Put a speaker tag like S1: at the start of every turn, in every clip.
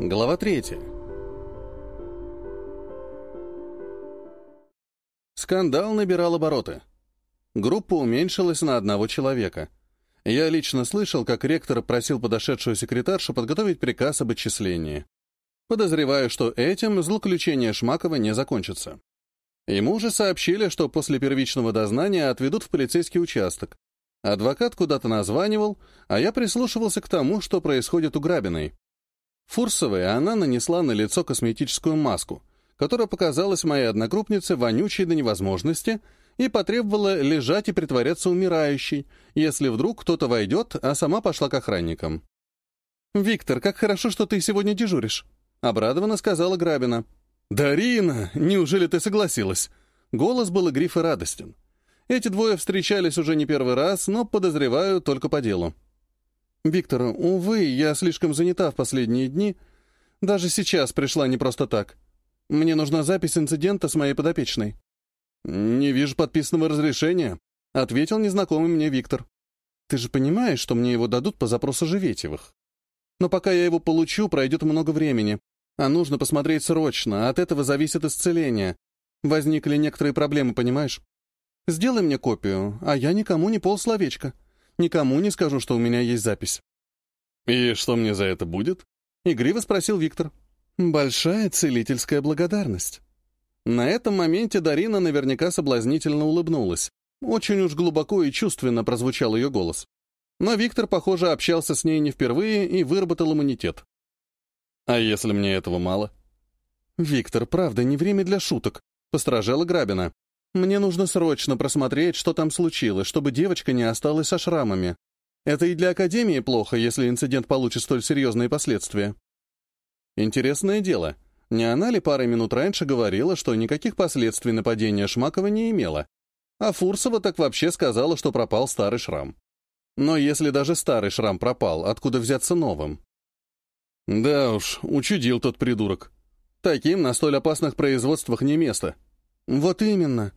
S1: Глава 3. Скандал набирал обороты. Группа уменьшилась на одного человека. Я лично слышал, как ректор просил подошедшую секретаршу подготовить приказ об отчислении. Подозреваю, что этим злоключение Шмакова не закончится. Ему уже сообщили, что после первичного дознания отведут в полицейский участок. Адвокат куда-то названивал, а я прислушивался к тому, что происходит у Грабиной. Фурсовой она нанесла на лицо косметическую маску, которая показалась моей одногруппнице вонючей до невозможности и потребовала лежать и притворяться умирающей, если вдруг кто-то войдет, а сама пошла к охранникам. «Виктор, как хорошо, что ты сегодня дежуришь», — обрадованно сказала Грабина. «Дарина, неужели ты согласилась?» Голос был игрив и радостен. Эти двое встречались уже не первый раз, но, подозреваю, только по делу. «Виктор, увы, я слишком занята в последние дни. Даже сейчас пришла не просто так. Мне нужна запись инцидента с моей подопечной». «Не вижу подписанного разрешения», — ответил незнакомый мне Виктор. «Ты же понимаешь, что мне его дадут по запросу Живетевых. Но пока я его получу, пройдет много времени, а нужно посмотреть срочно, от этого зависит исцеление. Возникли некоторые проблемы, понимаешь? Сделай мне копию, а я никому не полсловечка. Никому не скажу, что у меня есть запись».
S2: «И что мне за это будет?»
S1: — игриво спросил Виктор. «Большая целительская благодарность». На этом моменте Дарина наверняка соблазнительно улыбнулась. Очень уж глубоко и чувственно прозвучал ее голос. Но Виктор, похоже, общался с ней не впервые и выработал иммунитет.
S2: «А если мне этого мало?»
S1: «Виктор, правда, не время для шуток», — постражала Грабина. «Мне нужно срочно просмотреть, что там случилось, чтобы девочка не осталась со шрамами. Это и для Академии плохо, если инцидент получит столь серьезные последствия». Интересное дело, не она ли пару минут раньше говорила, что никаких последствий нападения Шмакова не имела? А Фурсова так вообще сказала, что пропал старый шрам. Но если даже старый шрам пропал, откуда взяться новым?
S2: Да уж, учудил тот придурок.
S1: Таким на столь опасных производствах не место. Вот именно.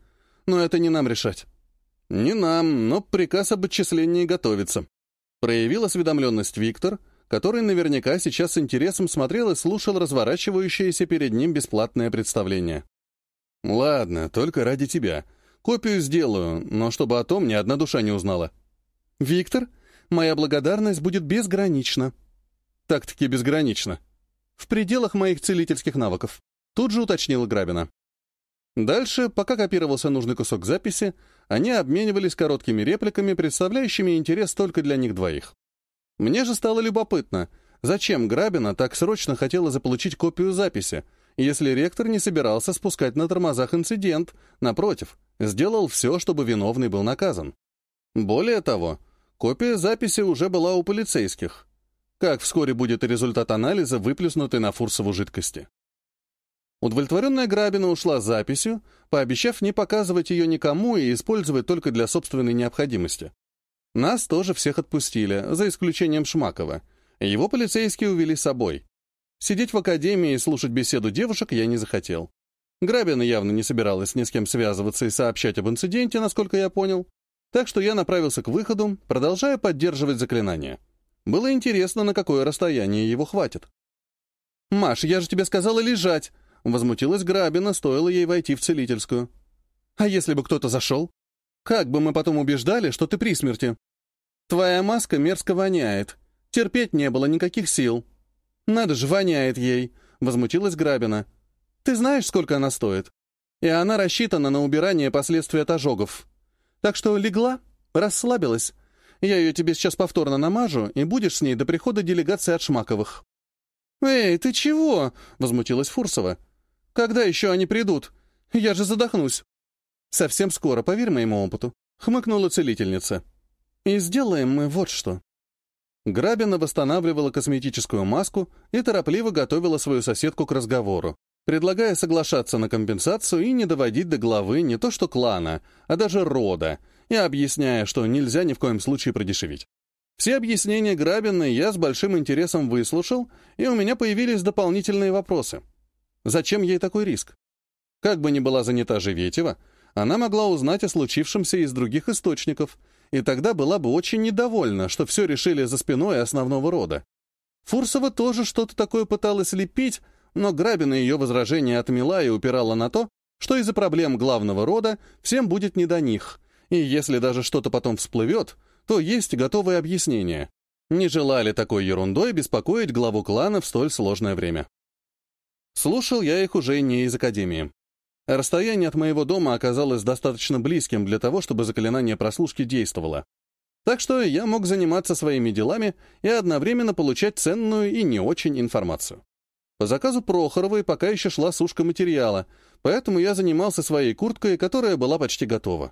S1: Но это не нам решать. Не нам, но приказ об отчислении готовится. Проявил осведомленность Виктор, который наверняка сейчас с интересом смотрел и слушал разворачивающееся перед ним бесплатное представление. «Ладно, только ради тебя. Копию сделаю, но чтобы о том ни одна душа не узнала». «Виктор, моя благодарность будет безгранична», так-таки безгранично. В пределах моих целительских навыков. Тут же уточнила Грабина. Дальше, пока копировался нужный кусок записи, они обменивались короткими репликами, представляющими интерес только для них двоих. Мне же стало любопытно, зачем Грабина так срочно хотела заполучить копию записи, если ректор не собирался спускать на тормозах инцидент, напротив, сделал все, чтобы виновный был наказан. Более того, копия записи уже была у полицейских, как вскоре будет результат анализа, выплеснутый на фурсову жидкости. Удовлетворенная Грабина ушла с записью, пообещав не показывать ее никому и использовать только для собственной необходимости. Нас тоже всех отпустили, за исключением Шмакова. Его полицейские увели с собой. Сидеть в академии и слушать беседу девушек я не захотел. Грабина явно не собиралась ни с кем связываться и сообщать об инциденте, насколько я понял. Так что я направился к выходу, продолжая поддерживать заклинание. Было интересно, на какое расстояние его хватит. «Маш, я же тебе сказала лежать!» Возмутилась Грабина, стоило ей войти в целительскую. «А если бы кто-то зашел? Как бы мы потом убеждали, что ты при смерти? Твоя маска мерзко воняет. Терпеть не было никаких сил. Надо же, воняет ей!» Возмутилась Грабина. «Ты знаешь, сколько она стоит? И она рассчитана на убирание последствий от ожогов. Так что легла, расслабилась, я ее тебе сейчас повторно намажу, и будешь с ней до прихода делегации от Шмаковых». «Эй, ты чего?» — возмутилась Фурсова. «Когда еще они придут? Я же задохнусь». «Совсем скоро, поверь моему опыту», — хмыкнула целительница. «И сделаем мы вот что». Грабина восстанавливала косметическую маску и торопливо готовила свою соседку к разговору, предлагая соглашаться на компенсацию и не доводить до главы не то что клана, а даже рода, и объясняя, что нельзя ни в коем случае продешевить. Все объяснения Грабиной я с большим интересом выслушал, и у меня появились дополнительные вопросы. Зачем ей такой риск? Как бы ни была занята Живетева, она могла узнать о случившемся из других источников, и тогда была бы очень недовольна, что все решили за спиной основного рода. Фурсова тоже что-то такое пыталась лепить, но Грабина ее возражение отмела и упирала на то, что из-за проблем главного рода всем будет не до них, и если даже что-то потом всплывет, то есть готовое объяснение. Не желали такой ерундой беспокоить главу клана в столь сложное время. Слушал я их уже не из Академии. Расстояние от моего дома оказалось достаточно близким для того, чтобы заклинание прослушки действовало. Так что я мог заниматься своими делами и одновременно получать ценную и не очень информацию. По заказу Прохоровой пока еще шла сушка материала, поэтому я занимался своей курткой, которая была почти готова.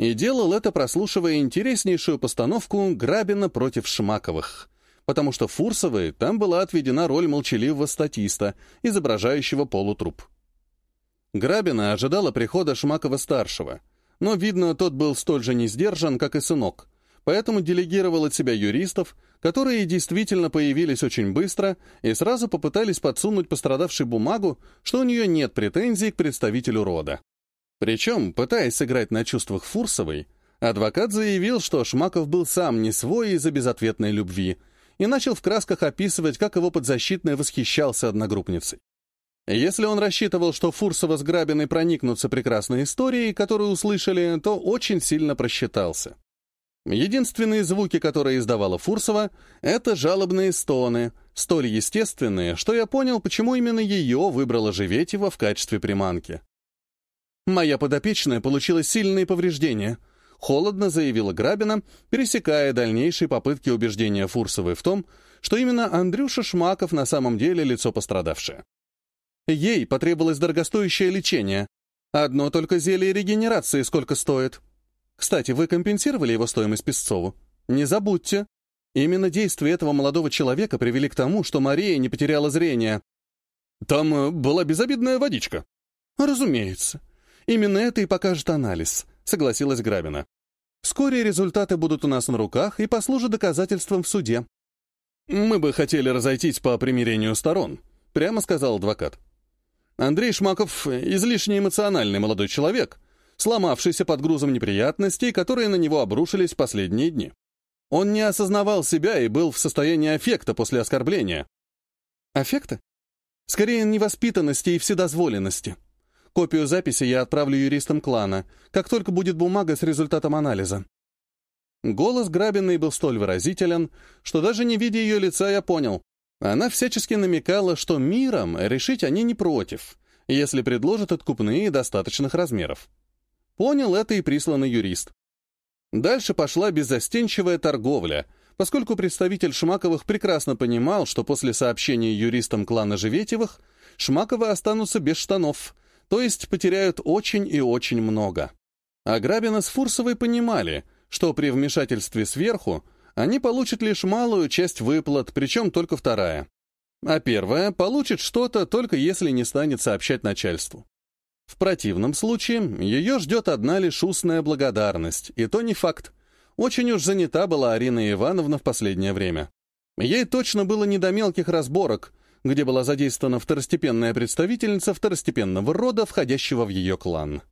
S1: И делал это, прослушивая интереснейшую постановку «Грабина против Шмаковых», потому что Фурсовой там была отведена роль молчаливого статиста, изображающего полутруп. Грабина ожидала прихода Шмакова-старшего, но, видно, тот был столь же не сдержан, как и сынок, поэтому делегировал от себя юристов, которые действительно появились очень быстро и сразу попытались подсунуть пострадавшей бумагу, что у нее нет претензий к представителю рода. Причем, пытаясь сыграть на чувствах Фурсовой, адвокат заявил, что Шмаков был сам не свой из-за безответной любви, и начал в красках описывать, как его подзащитный восхищался одногруппницей. Если он рассчитывал, что Фурсова с Грабиной проникнутся прекрасной историей, которую услышали, то очень сильно просчитался. Единственные звуки, которые издавала Фурсова, это жалобные стоны, столь естественные, что я понял, почему именно ее выбрала Живетева в качестве приманки. «Моя подопечная получила сильные повреждения», — холодно заявила Грабина, пересекая дальнейшие попытки убеждения Фурсовой в том, что именно Андрюша Шмаков на самом деле лицо пострадавшее. Ей потребовалось дорогостоящее лечение. Одно только зелье регенерации сколько стоит. Кстати, вы компенсировали его стоимость Песцову? Не забудьте. Именно действия этого молодого человека привели к тому, что Мария не потеряла зрение. Там э, была безобидная водичка. Разумеется. Именно это и покажет анализ, согласилась Грабина. Вскоре результаты будут у нас на руках и послужат доказательством в суде. Мы бы хотели разойтись по примирению сторон, прямо сказал адвокат. Андрей Шмаков — излишне эмоциональный молодой человек, сломавшийся под грузом неприятностей, которые на него обрушились последние дни. Он не осознавал себя и был в состоянии аффекта после оскорбления. Аффекта? Скорее, невоспитанности и вседозволенности. Копию записи я отправлю юристам клана, как только будет бумага с результатом анализа. Голос Грабиной был столь выразителен, что даже не видя ее лица, я понял. Она всячески намекала, что миром решить они не против, если предложат откупные достаточных размеров. Понял это и присланный юрист. Дальше пошла беззастенчивая торговля, поскольку представитель Шмаковых прекрасно понимал, что после сообщения юристам клана Живетевых Шмаковы останутся без штанов, то есть потеряют очень и очень много. А Грабина с Фурсовой понимали, что при вмешательстве сверху они получат лишь малую часть выплат, причем только вторая. А первая получит что-то, только если не станет сообщать начальству. В противном случае ее ждет одна лишь устная благодарность, и то не факт. Очень уж занята была Арина Ивановна в последнее время. Ей точно было не до мелких разборок, где была задействована второстепенная представительница второстепенного рода, входящего в ее клан.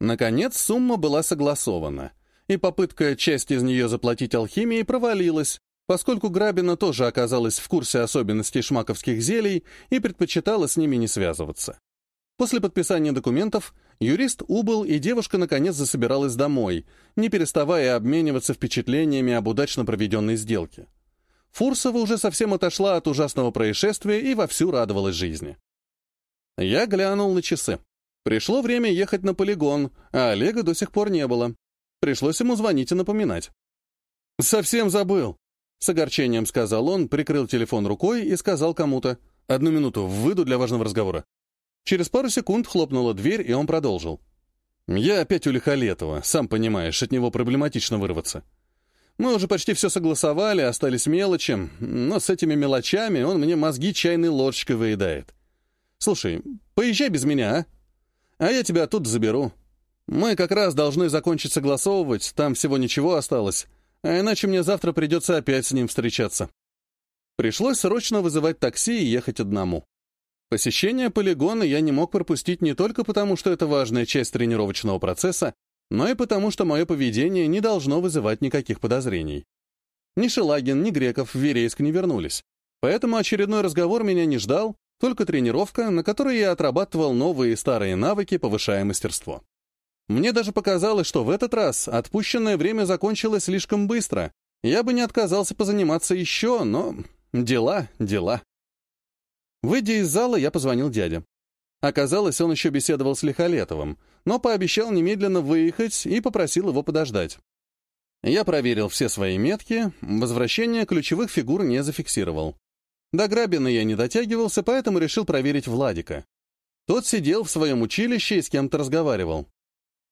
S1: Наконец, сумма была согласована — и попытка часть из нее заплатить алхимией провалилась, поскольку Грабина тоже оказалась в курсе особенностей шмаковских зелий и предпочитала с ними не связываться. После подписания документов юрист убыл, и девушка наконец засобиралась домой, не переставая обмениваться впечатлениями об удачно проведенной сделке. Фурсова уже совсем отошла от ужасного происшествия и вовсю радовалась жизни. Я глянул на часы. Пришло время ехать на полигон, а Олега до сих пор не было. Пришлось ему звонить и напоминать. «Совсем забыл», — с огорчением сказал он, прикрыл телефон рукой и сказал кому-то. «Одну минуту, выйду для важного разговора». Через пару секунд хлопнула дверь, и он продолжил. «Я опять у Лихолетова, сам понимаешь, от него проблематично вырваться. Мы уже почти все согласовали, остались мелочи, но с этими мелочами он мне мозги чайной ложечкой выедает. Слушай, поезжай без меня, а? А я тебя тут заберу. Мы как раз должны закончить согласовывать, там всего ничего осталось, а иначе мне завтра придется опять с ним встречаться. Пришлось срочно вызывать такси и ехать одному. Посещение полигона я не мог пропустить не только потому, что это важная часть тренировочного процесса, но и потому, что мое поведение не должно вызывать никаких подозрений. Ни Шелагин, ни Греков в Верейск не вернулись, Поэтому очередной разговор меня не ждал, только тренировка, на которой я отрабатывал новые и старые навыки, повышая мастерство. Мне даже показалось, что в этот раз отпущенное время закончилось слишком быстро. Я бы не отказался позаниматься еще, но дела, дела. Выйдя из зала, я позвонил дяде. Оказалось, он еще беседовал с Лихолетовым, но пообещал немедленно выехать и попросил его подождать. Я проверил все свои метки, возвращение ключевых фигур не зафиксировал. До Грабина я не дотягивался, поэтому решил проверить Владика. Тот сидел в своем училище и с кем-то разговаривал.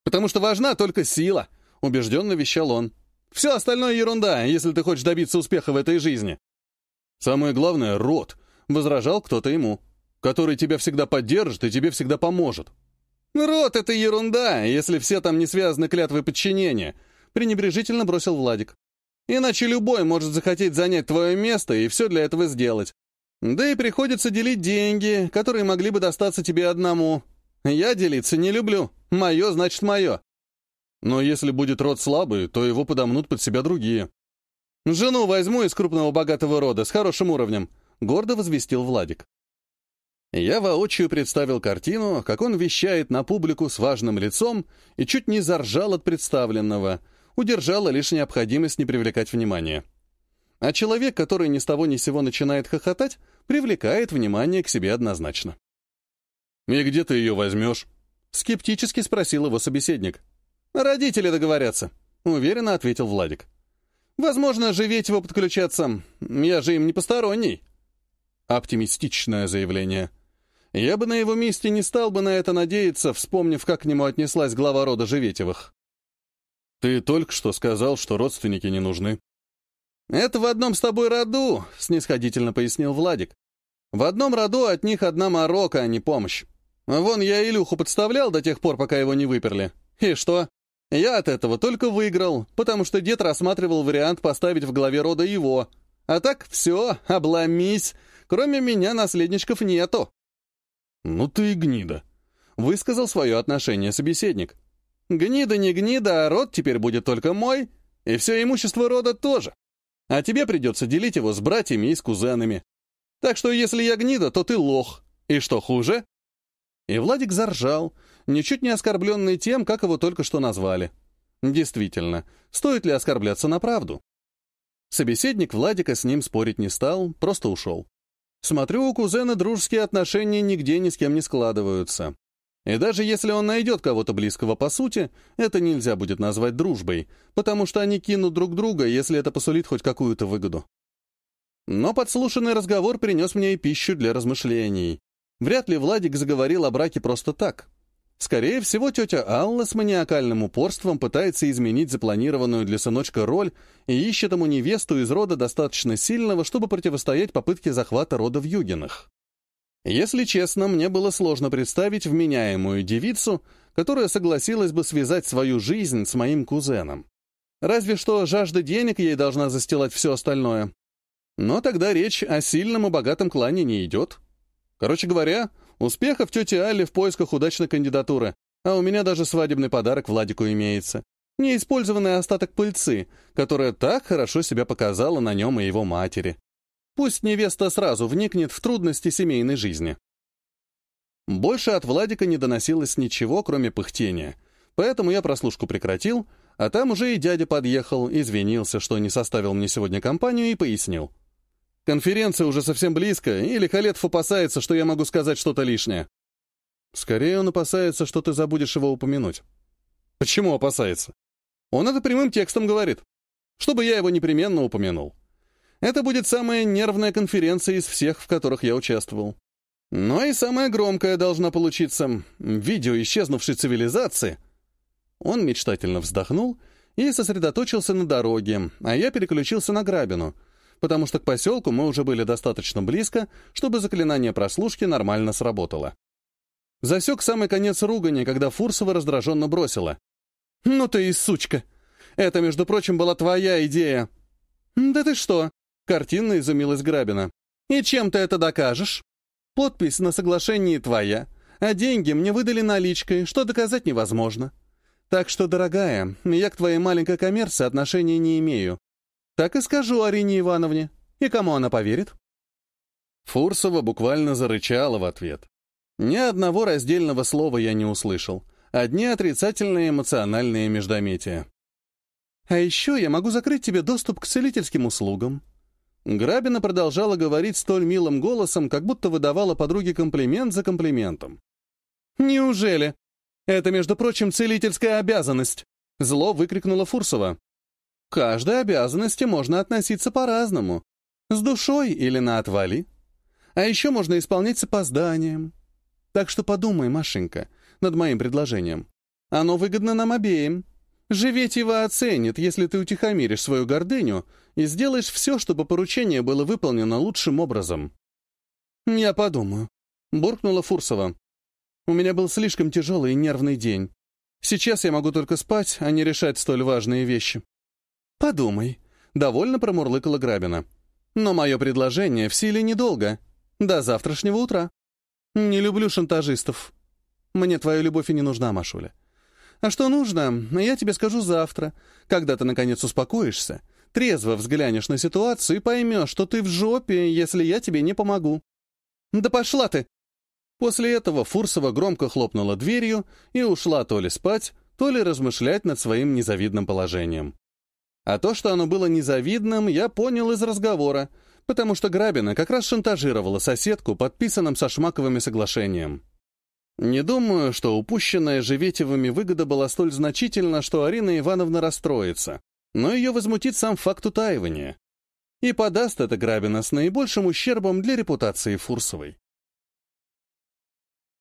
S1: «Потому что важна только сила», — убежденно вещал он. «Все остальное ерунда, если ты хочешь добиться успеха в этой жизни». «Самое главное — род», — возражал кто-то ему, «который тебя всегда поддержит и тебе всегда поможет». «Род — это ерунда, если все там не связаны клятвой подчинения», — пренебрежительно бросил Владик. «Иначе любой может захотеть занять твое место и все для этого сделать. Да и приходится делить деньги, которые могли бы достаться тебе одному. Я делиться не люблю. Мое значит мое.
S2: Но если будет род слабый, то его подомнут под себя другие.
S1: Жену возьму из крупного богатого рода с хорошим уровнем, гордо возвестил Владик. Я воочию представил картину, как он вещает на публику с важным лицом и чуть не заржал от представленного, удержала лишь необходимость не привлекать внимания. А человек, который ни с того ни сего начинает хохотать, привлекает внимание к себе однозначно.
S2: «И где ты ее возьмешь?»
S1: — скептически спросил его собеседник. «Родители договорятся», — уверенно ответил Владик. «Возможно, живеть его подключаться. Я же им не посторонний». Оптимистичное заявление. Я бы на его месте не стал бы на это надеяться, вспомнив, как к нему отнеслась глава рода Живетевых.
S2: «Ты только что сказал, что родственники не нужны».
S1: «Это в одном с тобой роду», — снисходительно пояснил Владик. «В одном роду от них одна морока, а не помощь. Вон я Илюху подставлял до тех пор, пока его не выперли. И что? Я от этого только выиграл, потому что дед рассматривал вариант поставить в главе рода его. А так все, обломись. Кроме меня наследничков нету.
S2: «Ну ты и гнида», — высказал свое отношение собеседник.
S1: «Гнида не гнида, а род теперь будет только мой, и все имущество рода тоже. А тебе придется делить его с братьями и с кузенами. Так что если я гнида, то ты лох. И что хуже, и Владик заржал, ничуть не оскорбленный тем, как его только что назвали. Действительно, стоит ли оскорбляться на правду? Собеседник Владика с ним спорить не стал, просто ушел. Смотрю, у кузена дружеские отношения нигде ни с кем не складываются. И даже если он найдет кого-то близкого по сути, это нельзя будет назвать дружбой, потому что они кинут друг друга, если это посулит хоть какую-то выгоду. Но подслушанный разговор принес мне и пищу для размышлений. Вряд ли Владик заговорил о браке просто так. Скорее всего, тетя Алла с маниакальным упорством пытается изменить запланированную для сыночка роль и ищет ему невесту из рода достаточно сильного, чтобы противостоять попытке захвата рода в Югинах. Если честно, мне было сложно представить вменяемую девицу, которая согласилась бы связать свою жизнь с моим кузеном. Разве что жажда денег ей должна застилать все остальное. Но тогда речь о сильном и богатом клане не идет. Короче говоря, успехов тети Алли в поисках удачной кандидатуры, а у меня даже свадебный подарок Владику имеется. Неиспользованный остаток пыльцы, которая так хорошо себя показала на нем и его матери. Пусть невеста сразу вникнет в трудности семейной жизни. Больше от Владика не доносилось ничего, кроме пыхтения, поэтому я прослушку прекратил, а там уже и дядя подъехал, извинился, что не составил мне сегодня компанию и пояснил. Конференция уже совсем близко, или Халетов опасается, что я могу сказать что-то лишнее. Скорее он опасается, что ты забудешь его упомянуть. Почему опасается? Он это прямым текстом говорит. Чтобы я его непременно упомянул. Это будет самая нервная конференция из всех, в которых я участвовал. Но и самая громкая должна получиться. Видео исчезнувшей цивилизации. Он мечтательно вздохнул и сосредоточился на дороге, а я переключился на Грабину — потому что к поселку мы уже были достаточно близко, чтобы заклинание прослушки нормально сработало. Засек самый конец ругани, когда Фурсова раздраженно бросила. «Ну ты и сучка! Это, между прочим, была твоя идея!» «Да ты что?» — картинно изумилась Грабина. «И чем ты это докажешь? Подпись на соглашении твоя, а деньги мне выдали наличкой, что доказать невозможно. Так что, дорогая, я к твоей маленькой коммерции отношения не имею. Так и скажу Арине Ивановне. И кому она поверит? Фурсова буквально зарычала в ответ. Ни одного раздельного слова я не услышал. Одни отрицательные эмоциональные междометия. «А еще я могу закрыть тебе доступ к целительским услугам». Грабина продолжала говорить столь милым голосом, как будто выдавала подруге комплимент за комплиментом. «Неужели? Это, между прочим, целительская обязанность!» Зло выкрикнула Фурсова. «К каждой обязанности можно относиться по-разному. С душой или на отвали. А еще можно исполнять с опозданием. Так что подумай, Машенька, над моим предложением. Оно выгодно нам обеим. Живетева оценит, если ты утихомиришь свою гордыню и сделаешь все, чтобы поручение было выполнено лучшим образом. «Я подумаю», — буркнула Фурсова. «У меня был слишком тяжелый и нервный день. Сейчас я могу только спать, а не решать столь важные вещи». «Подумай», — довольно промурлыкала Грабина. Но мое предложение в силе недолго. До завтрашнего утра. Не люблю шантажистов. Мне твоя любовь и не нужна, Машуля. А что нужно, я тебе скажу завтра, когда ты, наконец, успокоишься, трезво взглянешь на ситуацию и поймешь, что ты в жопе, если я тебе не помогу. Да пошла ты! После этого Фурсова громко хлопнула дверью и ушла то ли спать, то ли размышлять над своим незавидным положением. А то, что оно было незавидным, я понял из разговора, потому что Грабина как раз шантажировала соседку подписанным со Шмаковыми соглашением. Не думаю, что упущенная Живетевыми выгода была столь значительна, что Арина Ивановна расстроится, но ее возмутит сам факт утаивания. И подаст это Грабина с наибольшим ущербом для репутации Фурсовой.